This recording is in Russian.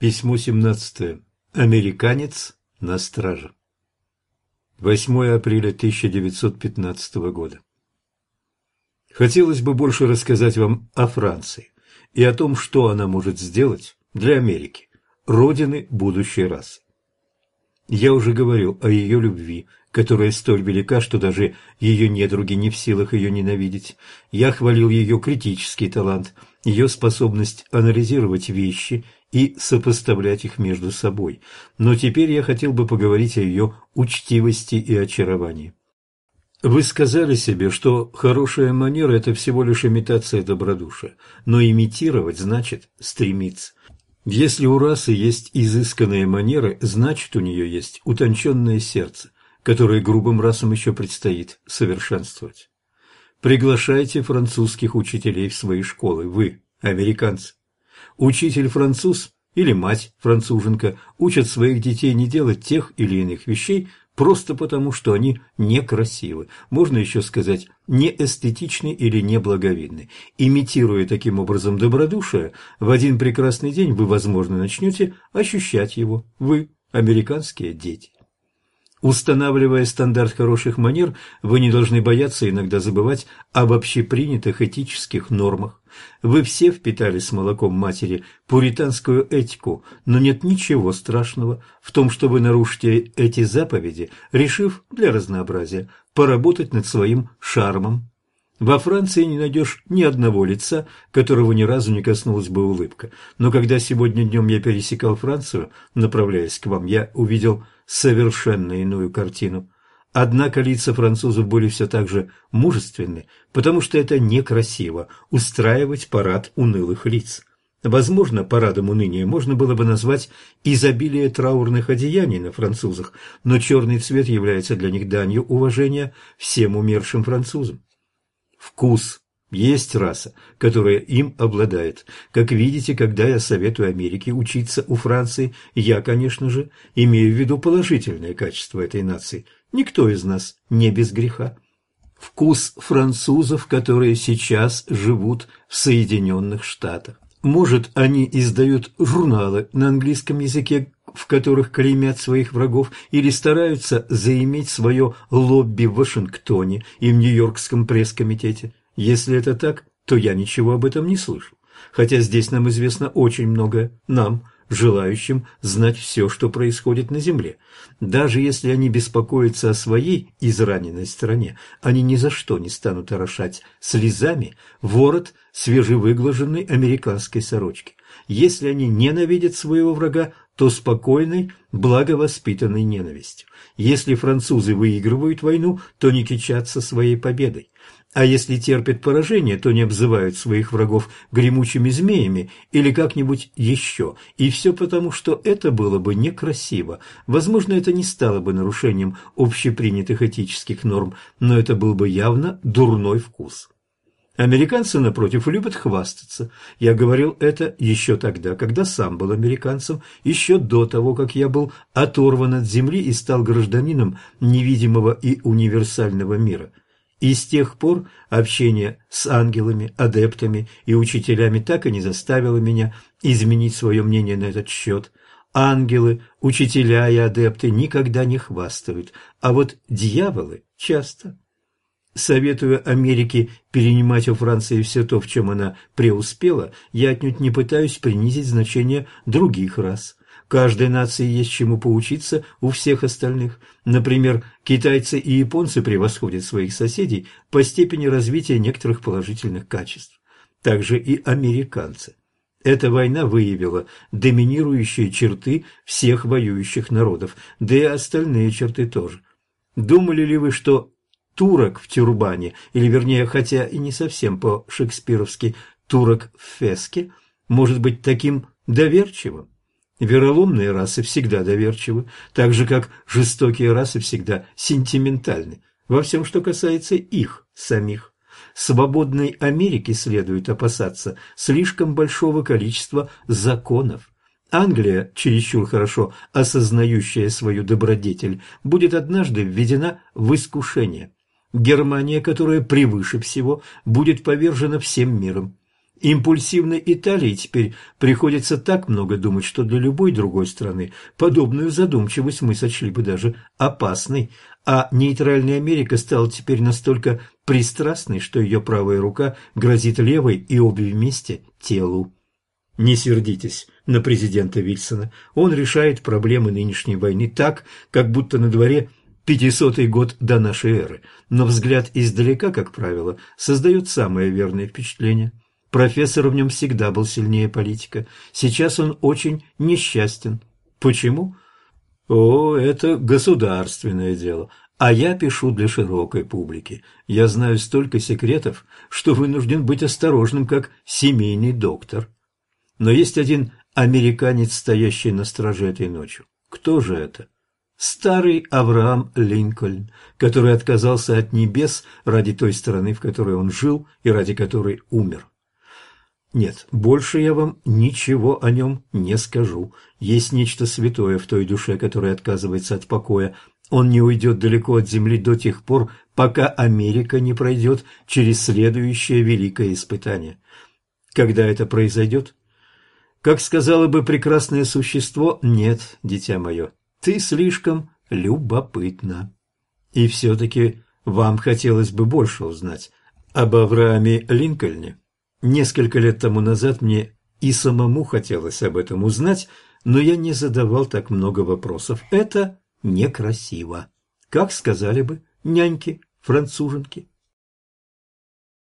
Письмо 17. Американец на страже. 8 апреля 1915 года. Хотелось бы больше рассказать вам о Франции и о том, что она может сделать для Америки, родины будущей расы. Я уже говорил о ее любви, которая столь велика, что даже ее недруги не в силах ее ненавидеть. Я хвалил ее критический талант, ее способность анализировать вещи и сопоставлять их между собой. Но теперь я хотел бы поговорить о ее учтивости и очаровании. Вы сказали себе, что хорошая манера – это всего лишь имитация добродушия, но имитировать значит стремиться. Если у расы есть изысканные манеры, значит у нее есть утонченное сердце, которое грубым расам еще предстоит совершенствовать. Приглашайте французских учителей в свои школы, вы, американцы. Учитель-француз или мать-француженка учат своих детей не делать тех или иных вещей просто потому, что они некрасивы, можно еще сказать неэстетичны или неблаговидны. Имитируя таким образом добродушие, в один прекрасный день вы, возможно, начнете ощущать его, вы, американские дети. Устанавливая стандарт хороших манер, вы не должны бояться иногда забывать об общепринятых этических нормах. Вы все впитали с молоком матери пуританскую этику, но нет ничего страшного в том, что вы нарушите эти заповеди, решив для разнообразия поработать над своим шармом. Во Франции не найдешь ни одного лица, которого ни разу не коснулась бы улыбка. Но когда сегодня днем я пересекал Францию, направляясь к вам, я увидел совершенно иную картину. Однако лица французов были все так же мужественны, потому что это некрасиво – устраивать парад унылых лиц. Возможно, парадом уныния можно было бы назвать изобилие траурных одеяний на французах, но черный цвет является для них данью уважения всем умершим французам. Вкус есть раса, которая им обладает. Как видите, когда я советую Америке учиться у Франции, я, конечно же, имею в виду положительные качества этой нации. Никто из нас не без греха. Вкус французов, которые сейчас живут в Соединенных Штатах. Может, они издают журналы на английском языке, в которых клеймят своих врагов, или стараются заиметь свое лобби в Вашингтоне и в Нью-Йоркском пресс-комитете. Если это так, то я ничего об этом не слышал. Хотя здесь нам известно очень многое, нам, желающим знать все, что происходит на Земле. Даже если они беспокоятся о своей израненной стране, они ни за что не станут орошать слезами ворот свежевыглаженной американской сорочки. Если они ненавидят своего врага, то спокойной, благовоспитанной ненавистью. Если французы выигрывают войну, то не кичатся своей победой. А если терпят поражение, то не обзывают своих врагов гремучими змеями или как-нибудь еще. И все потому, что это было бы некрасиво. Возможно, это не стало бы нарушением общепринятых этических норм, но это был бы явно дурной вкус. Американцы, напротив, любят хвастаться. Я говорил это еще тогда, когда сам был американцем, еще до того, как я был оторван от земли и стал гражданином невидимого и универсального мира. И с тех пор общение с ангелами, адептами и учителями так и не заставило меня изменить свое мнение на этот счет. Ангелы, учителя и адепты никогда не хвастают, а вот дьяволы часто. Советуя Америке перенимать у Франции все то, в чем она преуспела, я отнюдь не пытаюсь принизить значение других рас. Каждой нации есть чему поучиться у всех остальных. Например, китайцы и японцы превосходят своих соседей по степени развития некоторых положительных качеств. Также и американцы. Эта война выявила доминирующие черты всех воюющих народов, да и остальные черты тоже. Думали ли вы, что турок в тюрбане, или вернее, хотя и не совсем по-шекспировски, турок в феске, может быть таким доверчивым? Вероломные расы всегда доверчивы, так же, как жестокие расы всегда сентиментальны во всем, что касается их самих. Свободной Америке следует опасаться слишком большого количества законов. Англия, чересчур хорошо осознающая свою добродетель, будет однажды введена в искушение. Германия, которая превыше всего, будет повержена всем миром. импульсивной Италии теперь приходится так много думать, что для любой другой страны подобную задумчивость мы сочли бы даже опасной, а нейтральная Америка стала теперь настолько пристрастной, что ее правая рука грозит левой и обе вместе телу. Не сердитесь на президента Вильсона. Он решает проблемы нынешней войны так, как будто на дворе пятисотый год до нашей эры, но взгляд издалека, как правило, создает самое верное впечатление. Профессор в нем всегда был сильнее политика. Сейчас он очень несчастен. Почему? О, это государственное дело. А я пишу для широкой публики. Я знаю столько секретов, что вынужден быть осторожным, как семейный доктор. Но есть один американец, стоящий на страже этой ночью. Кто же это? Старый Авраам Линкольн, который отказался от небес ради той страны, в которой он жил и ради которой умер. Нет, больше я вам ничего о нем не скажу. Есть нечто святое в той душе, которая отказывается от покоя. Он не уйдет далеко от земли до тех пор, пока Америка не пройдет через следующее великое испытание. Когда это произойдет? Как сказала бы прекрасное существо, нет, дитя мое, ты слишком любопытна. И все-таки вам хотелось бы больше узнать об Аврааме Линкольне. Несколько лет тому назад мне и самому хотелось об этом узнать, но я не задавал так много вопросов. Это некрасиво. Как сказали бы няньки, француженки.